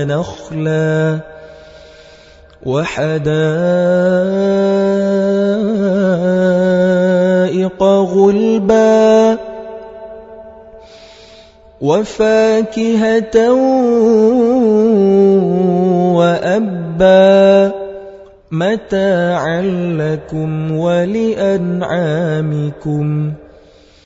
ونخلا وحدائق غلبا وفاكهة وأبا متاعا لكم ولأنعامكم